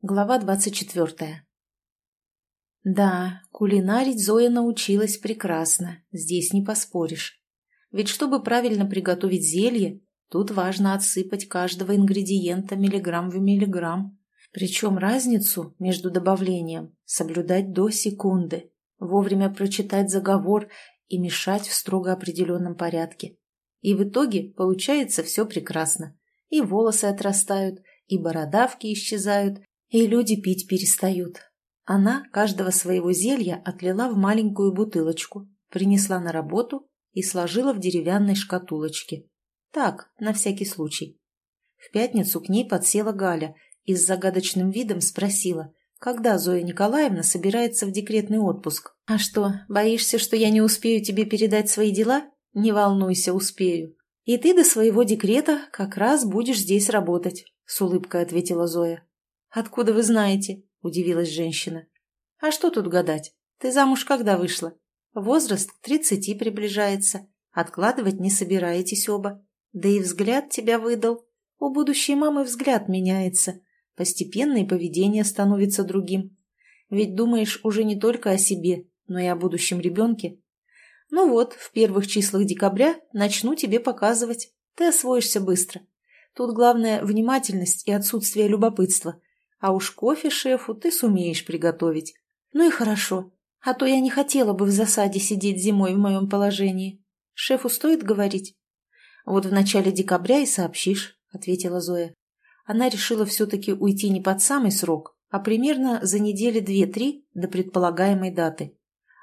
Глава двадцать четвертая. Да, кулинарить Зоя научилась прекрасно, здесь не поспоришь. Ведь чтобы правильно приготовить зелье, тут важно отсыпать каждого ингредиента миллиграмм в миллиграмм. Причем разницу между добавлением соблюдать до секунды, вовремя прочитать заговор и мешать в строго определенном порядке. И в итоге получается все прекрасно. И волосы отрастают, и бородавки исчезают, и люди пить перестают. Она каждого своего зелья отлила в маленькую бутылочку, принесла на работу и сложила в деревянной шкатулочке. Так, на всякий случай. В пятницу к ней подсела Галя и с загадочным видом спросила, когда Зоя Николаевна собирается в декретный отпуск. «А что, боишься, что я не успею тебе передать свои дела? Не волнуйся, успею. И ты до своего декрета как раз будешь здесь работать», — с улыбкой ответила Зоя. «Откуда вы знаете?» – удивилась женщина. «А что тут гадать? Ты замуж когда вышла? Возраст к тридцати приближается. Откладывать не собираетесь оба. Да и взгляд тебя выдал. У будущей мамы взгляд меняется. Постепенно и поведение становится другим. Ведь думаешь уже не только о себе, но и о будущем ребенке. Ну вот, в первых числах декабря начну тебе показывать. Ты освоишься быстро. Тут главное внимательность и отсутствие любопытства – а уж кофе шефу ты сумеешь приготовить. Ну и хорошо, а то я не хотела бы в засаде сидеть зимой в моем положении. Шефу стоит говорить? Вот в начале декабря и сообщишь, ответила Зоя. Она решила все-таки уйти не под самый срок, а примерно за недели две-три до предполагаемой даты.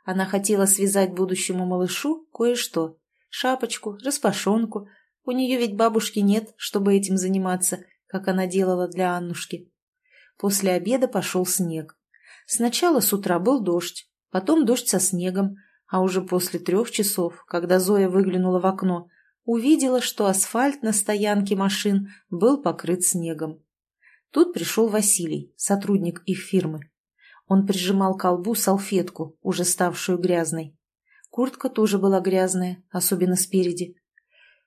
Она хотела связать будущему малышу кое-что. Шапочку, распашонку. У нее ведь бабушки нет, чтобы этим заниматься, как она делала для Аннушки. После обеда пошел снег. Сначала с утра был дождь, потом дождь со снегом, а уже после трех часов, когда Зоя выглянула в окно, увидела, что асфальт на стоянке машин был покрыт снегом. Тут пришел Василий, сотрудник их фирмы. Он прижимал к колбу салфетку, уже ставшую грязной. Куртка тоже была грязная, особенно спереди.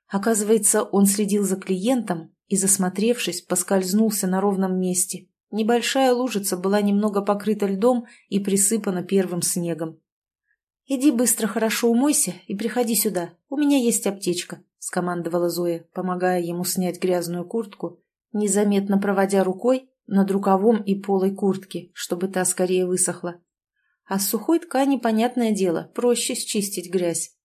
Оказывается, он следил за клиентом и, засмотревшись, поскользнулся на ровном месте. Небольшая лужица была немного покрыта льдом и присыпана первым снегом. «Иди быстро хорошо умойся и приходи сюда. У меня есть аптечка», — скомандовала Зоя, помогая ему снять грязную куртку, незаметно проводя рукой над рукавом и полой куртки, чтобы та скорее высохла. А с сухой ткани, понятное дело, проще счистить грязь.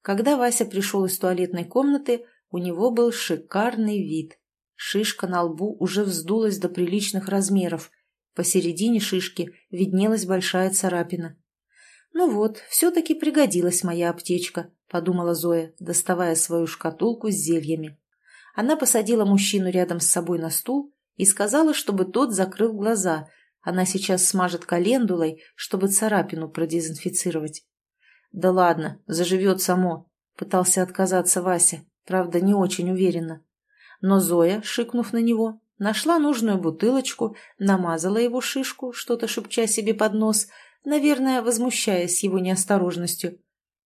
Когда Вася пришел из туалетной комнаты, у него был шикарный вид. Шишка на лбу уже вздулась до приличных размеров. Посередине шишки виднелась большая царапина. «Ну вот, все-таки пригодилась моя аптечка», — подумала Зоя, доставая свою шкатулку с зельями. Она посадила мужчину рядом с собой на стул и сказала, чтобы тот закрыл глаза. Она сейчас смажет календулой, чтобы царапину продезинфицировать. «Да ладно, заживет само», — пытался отказаться Вася, правда, не очень уверенно. Но Зоя, шикнув на него, нашла нужную бутылочку, намазала его шишку, что-то шепча себе под нос, наверное, возмущаясь его неосторожностью.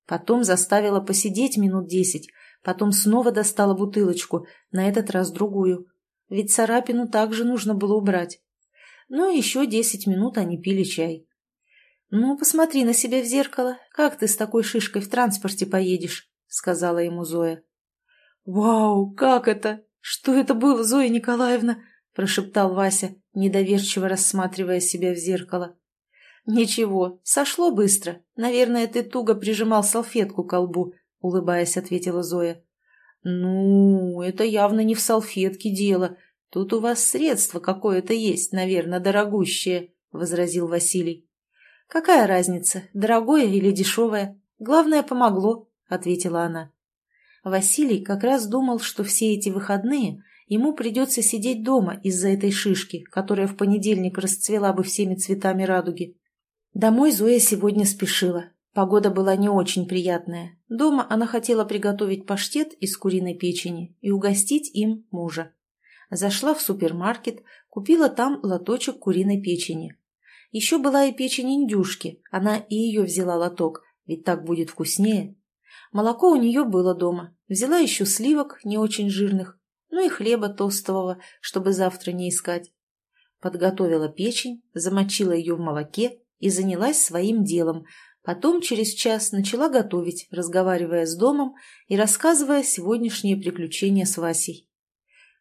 Потом заставила посидеть минут десять, потом снова достала бутылочку, на этот раз другую. Ведь царапину также нужно было убрать. Ну, еще десять минут они пили чай. «Ну, посмотри на себя в зеркало. Как ты с такой шишкой в транспорте поедешь?» — сказала ему Зоя. «Вау, как это?» «Что это было, Зоя Николаевна?» – прошептал Вася, недоверчиво рассматривая себя в зеркало. «Ничего, сошло быстро. Наверное, ты туго прижимал салфетку к колбу», – улыбаясь, ответила Зоя. «Ну, это явно не в салфетке дело. Тут у вас средство какое-то есть, наверное, дорогущее», – возразил Василий. «Какая разница, дорогое или дешевое? Главное, помогло», – ответила она. Василий как раз думал, что все эти выходные ему придется сидеть дома из-за этой шишки, которая в понедельник расцвела бы всеми цветами радуги. Домой Зоя сегодня спешила. Погода была не очень приятная. Дома она хотела приготовить паштет из куриной печени и угостить им мужа. Зашла в супермаркет, купила там лоточек куриной печени. Еще была и печень индюшки, она и ее взяла лоток, ведь так будет вкуснее. Молоко у нее было дома. Взяла еще сливок, не очень жирных, ну и хлеба тостового, чтобы завтра не искать. подготовила печень, замочила ее в молоке и занялась своим делом. Потом через час начала готовить, разговаривая с домом и рассказывая сегодняшние приключения с Васей.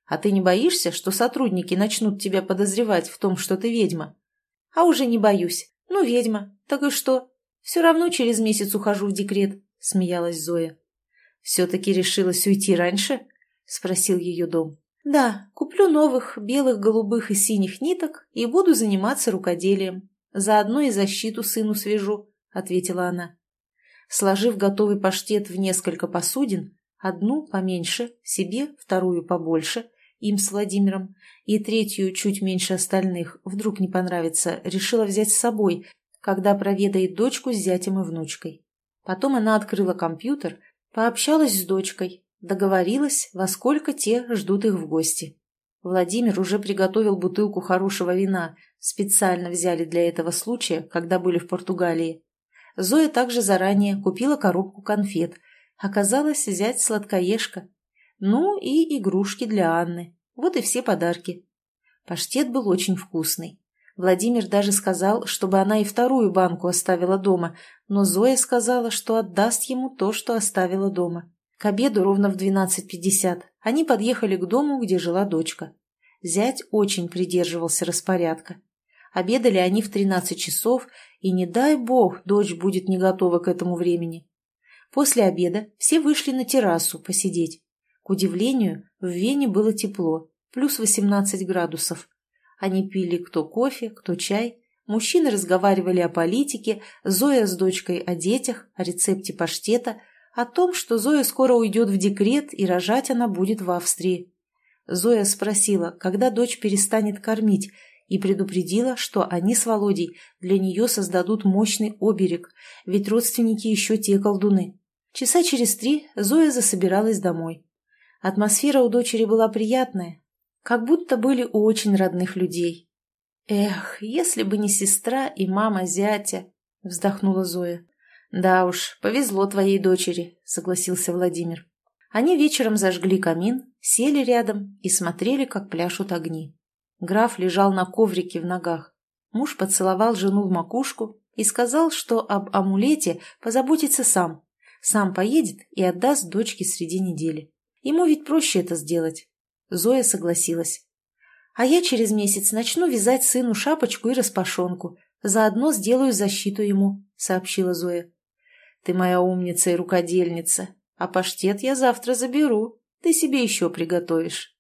«А ты не боишься, что сотрудники начнут тебя подозревать в том, что ты ведьма?» «А уже не боюсь. Ну, ведьма. Так и что? Все равно через месяц ухожу в декрет», — смеялась Зоя. «Все-таки решилась уйти раньше?» — спросил ее дом. «Да, куплю новых белых, голубых и синих ниток и буду заниматься рукоделием. Заодно и защиту сыну свяжу», — ответила она. Сложив готовый паштет в несколько посудин, одну поменьше, себе, вторую побольше, им с Владимиром, и третью чуть меньше остальных, вдруг не понравится, решила взять с собой, когда проведает дочку с зятем и внучкой. Потом она открыла компьютер, пообщалась с дочкой, Договорилась, во сколько те ждут их в гости. Владимир уже приготовил бутылку хорошего вина, специально взяли для этого случая, когда были в Португалии. Зоя также заранее купила коробку конфет. Оказалось, взять сладкоежка. Ну и игрушки для Анны. Вот и все подарки. Паштет был очень вкусный. Владимир даже сказал, чтобы она и вторую банку оставила дома, но Зоя сказала, что отдаст ему то, что оставила дома. К обеду ровно в 12.50 они подъехали к дому, где жила дочка. Зять очень придерживался распорядка. Обедали они в 13 часов, и не дай бог, дочь будет не готова к этому времени. После обеда все вышли на террасу посидеть. К удивлению, в Вене было тепло, плюс 18 градусов. Они пили кто кофе, кто чай. Мужчины разговаривали о политике, Зоя с дочкой о детях, о рецепте паштета – о том, что Зоя скоро уйдет в декрет и рожать она будет в Австрии. Зоя спросила, когда дочь перестанет кормить, и предупредила, что они с Володей для нее создадут мощный оберег, ведь родственники еще те колдуны. Часа через три Зоя засобиралась домой. Атмосфера у дочери была приятная, как будто были у очень родных людей. «Эх, если бы не сестра и мама зятя!» — вздохнула Зоя. «Да уж, повезло твоей дочери», — согласился Владимир. Они вечером зажгли камин, сели рядом и смотрели, как пляшут огни. Граф лежал на коврике в ногах. Муж поцеловал жену в макушку и сказал, что об амулете позаботится сам. Сам поедет и отдаст дочке среди недели. Ему ведь проще это сделать. Зоя согласилась. «А я через месяц начну вязать сыну шапочку и распашонку. Заодно сделаю защиту ему», — сообщила Зоя. Ты моя умница и рукодельница, а паштет я завтра заберу. Ты себе еще приготовишь.